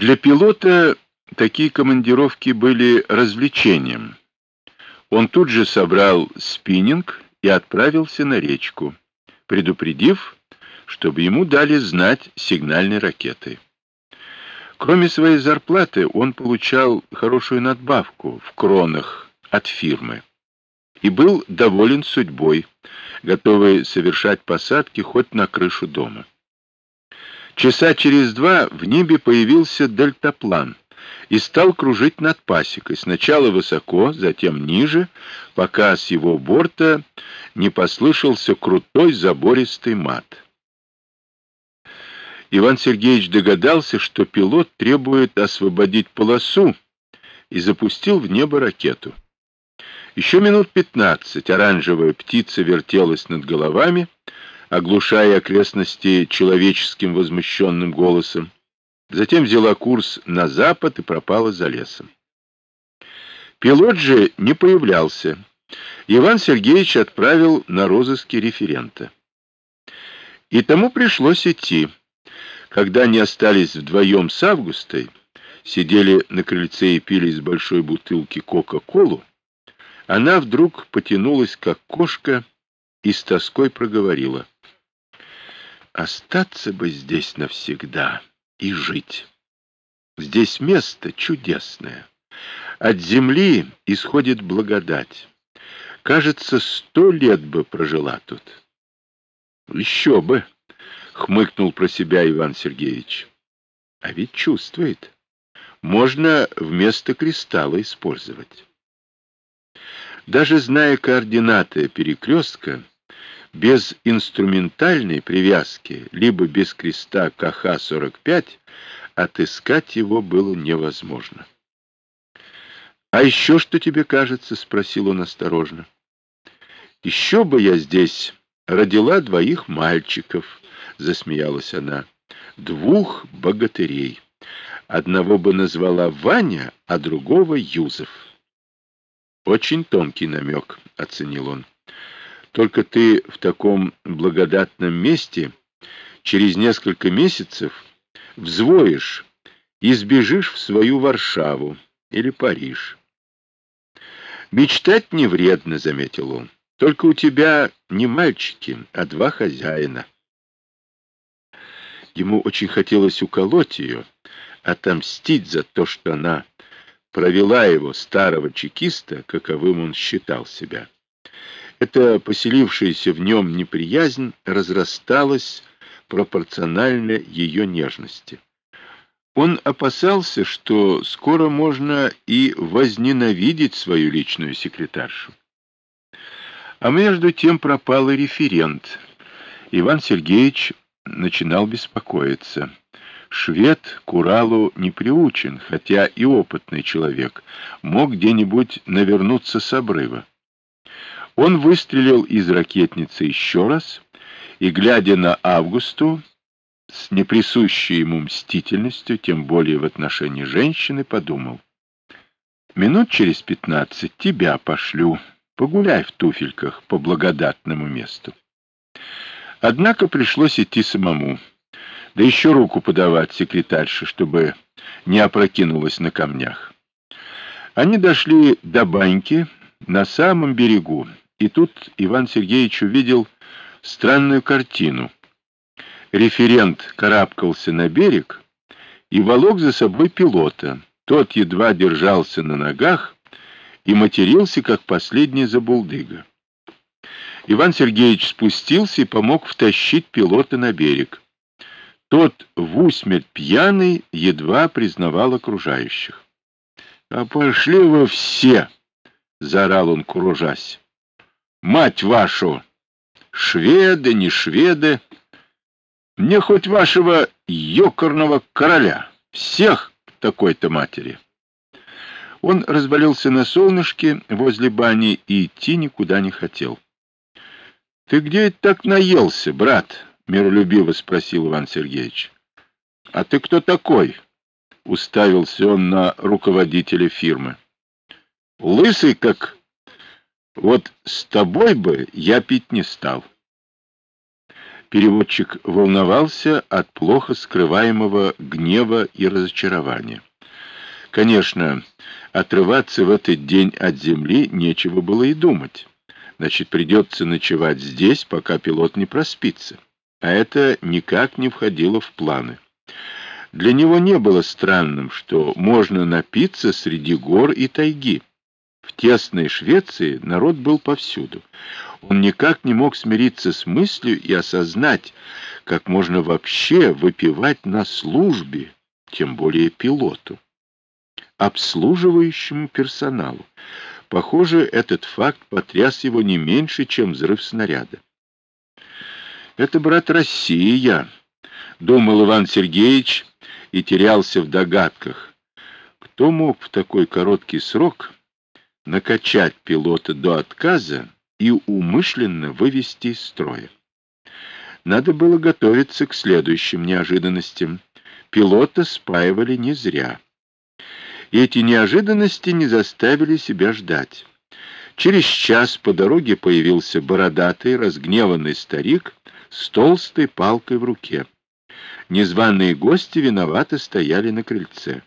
Для пилота такие командировки были развлечением. Он тут же собрал спиннинг и отправился на речку, предупредив, чтобы ему дали знать сигнальной ракетой. Кроме своей зарплаты, он получал хорошую надбавку в кронах от фирмы и был доволен судьбой, готовый совершать посадки хоть на крышу дома. Часа через два в небе появился дельтаплан и стал кружить над пасекой, сначала высоко, затем ниже, пока с его борта не послышался крутой забористый мат. Иван Сергеевич догадался, что пилот требует освободить полосу, и запустил в небо ракету. Еще минут пятнадцать оранжевая птица вертелась над головами, оглушая окрестности человеческим возмущенным голосом. Затем взяла курс на запад и пропала за лесом. Пилот же не появлялся. Иван Сергеевич отправил на розыски референта. И тому пришлось идти. Когда они остались вдвоем с Августой, сидели на крыльце и пили из большой бутылки Кока-Колу, она вдруг потянулась, как кошка, и с тоской проговорила. «Остаться бы здесь навсегда и жить. Здесь место чудесное. От земли исходит благодать. Кажется, сто лет бы прожила тут». «Еще бы!» — хмыкнул про себя Иван Сергеевич. «А ведь чувствует. Можно вместо кристалла использовать». Даже зная координаты перекрестка, без инструментальной привязки, либо без креста КХ-45, отыскать его было невозможно. «А еще что тебе кажется?» — спросил он осторожно. «Еще бы я здесь родила двоих мальчиков», — засмеялась она, — «двух богатырей. Одного бы назвала Ваня, а другого Юзеф». «Очень тонкий намек», — оценил он. «Только ты в таком благодатном месте через несколько месяцев взвоишь и сбежишь в свою Варшаву или Париж». «Мечтать не вредно», — заметил он. «Только у тебя не мальчики, а два хозяина». Ему очень хотелось уколоть ее, отомстить за то, что она провела его, старого чекиста, каковым он считал себя. Эта поселившаяся в нем неприязнь разрасталась пропорционально ее нежности. Он опасался, что скоро можно и возненавидеть свою личную секретаршу. А между тем пропал и референт. Иван Сергеевич начинал беспокоиться. Швед к Уралу не приучен, хотя и опытный человек, мог где-нибудь навернуться с обрыва. Он выстрелил из ракетницы еще раз и, глядя на Августу, с неприсущей ему мстительностью, тем более в отношении женщины, подумал. «Минут через пятнадцать тебя пошлю, погуляй в туфельках по благодатному месту». Однако пришлось идти самому да еще руку подавать секретарше, чтобы не опрокинулась на камнях. Они дошли до баньки на самом берегу, и тут Иван Сергеевич увидел странную картину. Референт карабкался на берег и волок за собой пилота. Тот едва держался на ногах и матерился, как последний забулдыга. Иван Сергеевич спустился и помог втащить пилота на берег. Тот в усмерть пьяный едва признавал окружающих. — А пошли вы все! — заорал он, кружась. — Мать вашу! Шведы, не шведы! Мне хоть вашего ёкорного короля! Всех такой-то матери! Он развалился на солнышке возле бани и идти никуда не хотел. — Ты где это так наелся, брат? миролюбиво спросил Иван Сергеевич. — А ты кто такой? — уставился он на руководителя фирмы. — Лысый как... Вот с тобой бы я пить не стал. Переводчик волновался от плохо скрываемого гнева и разочарования. Конечно, отрываться в этот день от земли нечего было и думать. Значит, придется ночевать здесь, пока пилот не проспится. А это никак не входило в планы. Для него не было странным, что можно напиться среди гор и тайги. В тесной Швеции народ был повсюду. Он никак не мог смириться с мыслью и осознать, как можно вообще выпивать на службе, тем более пилоту обслуживающему персоналу. Похоже, этот факт потряс его не меньше, чем взрыв снаряда. «Это, брат, Россия», — думал Иван Сергеевич и терялся в догадках. Кто мог в такой короткий срок накачать пилота до отказа и умышленно вывести из строя? Надо было готовиться к следующим неожиданностям. Пилота спаивали не зря и эти неожиданности не заставили себя ждать. Через час по дороге появился бородатый, разгневанный старик с толстой палкой в руке. Незваные гости виновато стояли на крыльце.